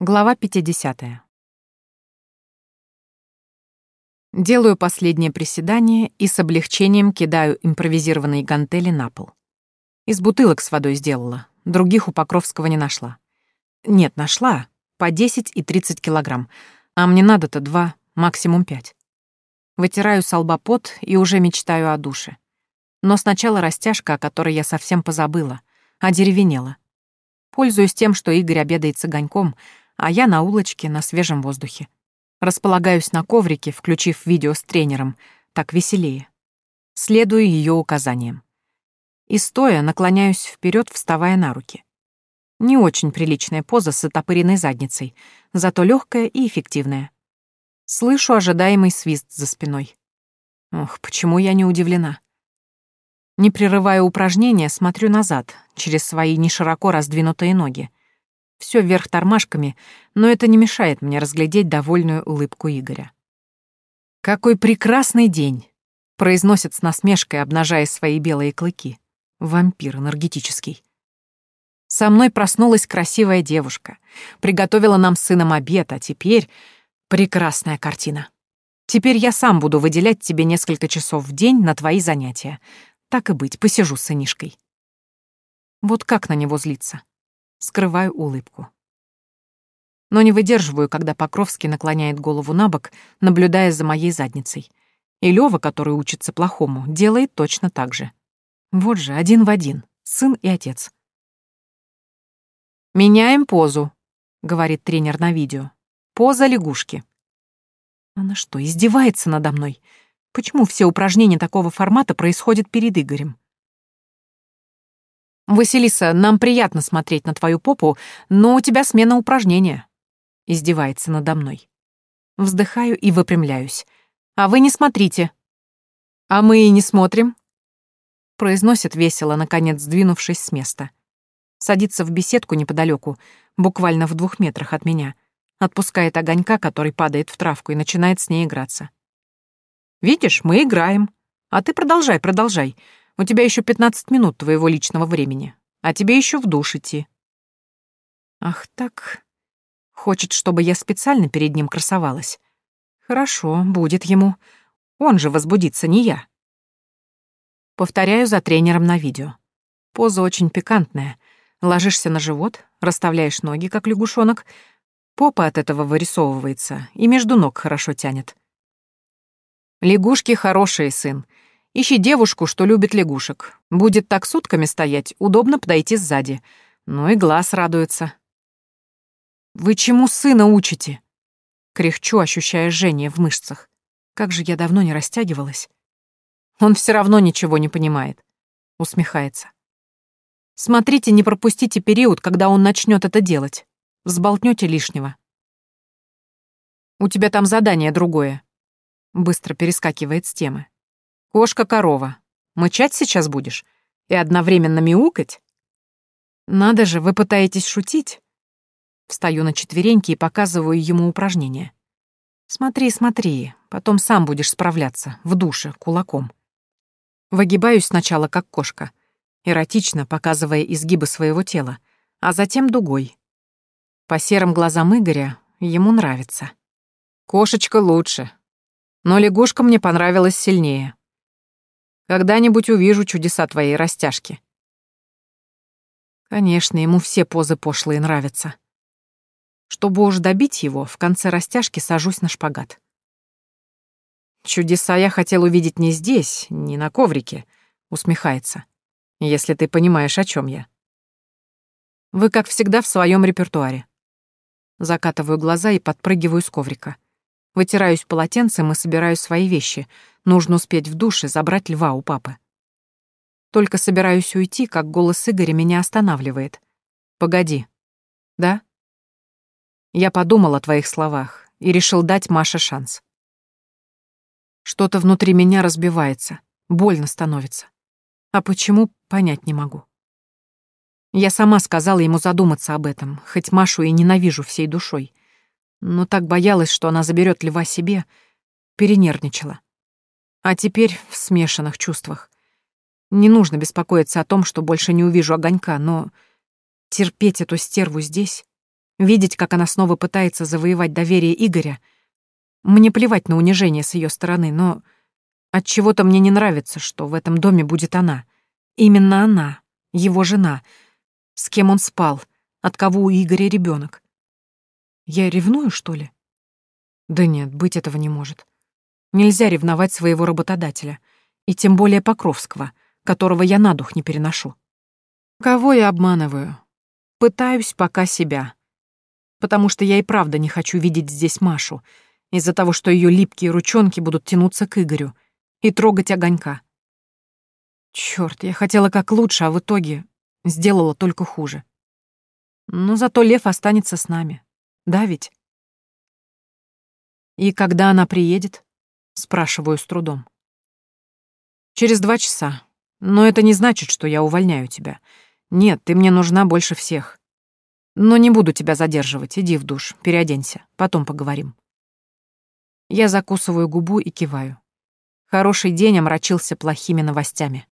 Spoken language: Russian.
Глава 50. Делаю последнее приседание и с облегчением кидаю импровизированные гантели на пол. Из бутылок с водой сделала, других у Покровского не нашла. Нет, нашла, по 10 и 30 килограмм, а мне надо-то два, максимум пять. Вытираю с лба пот и уже мечтаю о душе. Но сначала растяжка, о которой я совсем позабыла, одеревенела. Пользуюсь тем, что Игорь обедает с огоньком — а я на улочке на свежем воздухе. Располагаюсь на коврике, включив видео с тренером, так веселее. Следую ее указаниям. И стоя наклоняюсь вперед, вставая на руки. Не очень приличная поза с отопыренной задницей, зато легкая и эффективная. Слышу ожидаемый свист за спиной. Ох, почему я не удивлена? Не прерывая упражнения, смотрю назад, через свои нешироко раздвинутые ноги. Все вверх тормашками, но это не мешает мне разглядеть довольную улыбку Игоря. «Какой прекрасный день!» — произносит с насмешкой, обнажая свои белые клыки. Вампир энергетический. Со мной проснулась красивая девушка, приготовила нам с сыном обед, а теперь... Прекрасная картина. Теперь я сам буду выделять тебе несколько часов в день на твои занятия. Так и быть, посижу с сынишкой. Вот как на него злиться? Скрываю улыбку. Но не выдерживаю, когда Покровский наклоняет голову на бок, наблюдая за моей задницей. И Лёва, который учится плохому, делает точно так же. Вот же, один в один, сын и отец. «Меняем позу», — говорит тренер на видео. «Поза лягушки». Она что, издевается надо мной? Почему все упражнения такого формата происходят перед Игорем? «Василиса, нам приятно смотреть на твою попу, но у тебя смена упражнения», — издевается надо мной. Вздыхаю и выпрямляюсь. «А вы не смотрите». «А мы и не смотрим», — произносит весело, наконец сдвинувшись с места. Садится в беседку неподалеку, буквально в двух метрах от меня, отпускает огонька, который падает в травку, и начинает с ней играться. «Видишь, мы играем. А ты продолжай, продолжай. У тебя еще 15 минут твоего личного времени, а тебе еще в душ идти. Ах так. Хочет, чтобы я специально перед ним красовалась. Хорошо, будет ему. Он же возбудится, не я. Повторяю за тренером на видео. Поза очень пикантная. Ложишься на живот, расставляешь ноги, как лягушонок. Попа от этого вырисовывается, и между ног хорошо тянет. Лягушки хорошие, сын. Ищи девушку, что любит лягушек. Будет так сутками стоять, удобно подойти сзади. Ну и глаз радуется. «Вы чему сына учите?» Кряхчу, ощущая жжение в мышцах. Как же я давно не растягивалась. Он все равно ничего не понимает. Усмехается. Смотрите, не пропустите период, когда он начнет это делать. Взболтнете лишнего. У тебя там задание другое. Быстро перескакивает с темы. Кошка-корова. Мычать сейчас будешь? И одновременно мяукать? Надо же, вы пытаетесь шутить? Встаю на четвереньки и показываю ему упражнение. Смотри, смотри, потом сам будешь справляться, в душе, кулаком. Выгибаюсь сначала, как кошка, эротично показывая изгибы своего тела, а затем дугой. По серым глазам Игоря ему нравится. Кошечка лучше. Но лягушка мне понравилась сильнее. Когда-нибудь увижу чудеса твоей растяжки. Конечно, ему все позы пошлые нравятся. Чтобы уж добить его, в конце растяжки сажусь на шпагат. «Чудеса я хотел увидеть не здесь, не на коврике», — усмехается. «Если ты понимаешь, о чем я». «Вы, как всегда, в своем репертуаре». Закатываю глаза и подпрыгиваю с коврика. Вытираюсь полотенцем и собираю свои вещи. Нужно успеть в душе забрать льва у папы. Только собираюсь уйти, как голос Игоря меня останавливает. «Погоди». «Да?» Я подумал о твоих словах и решил дать Маше шанс. Что-то внутри меня разбивается, больно становится. А почему, понять не могу. Я сама сказала ему задуматься об этом, хоть Машу и ненавижу всей душой но так боялась, что она заберет льва себе, перенервничала. А теперь в смешанных чувствах. Не нужно беспокоиться о том, что больше не увижу огонька, но терпеть эту стерву здесь Видеть, как она снова пытается завоевать доверие Игоря. Мне плевать на унижение с ее стороны, но от чего то мне не нравится, что в этом доме будет она. Именно она, его жена. С кем он спал, от кого у Игоря ребенок. Я ревную, что ли? Да нет, быть этого не может. Нельзя ревновать своего работодателя, и тем более Покровского, которого я на дух не переношу. Кого я обманываю? Пытаюсь пока себя. Потому что я и правда не хочу видеть здесь Машу, из-за того, что ее липкие ручонки будут тянуться к Игорю и трогать огонька. Черт, я хотела как лучше, а в итоге сделала только хуже. Но зато Лев останется с нами. Да ведь? «И когда она приедет?» — спрашиваю с трудом. «Через два часа. Но это не значит, что я увольняю тебя. Нет, ты мне нужна больше всех. Но не буду тебя задерживать. Иди в душ, переоденься. Потом поговорим». Я закусываю губу и киваю. Хороший день омрачился плохими новостями.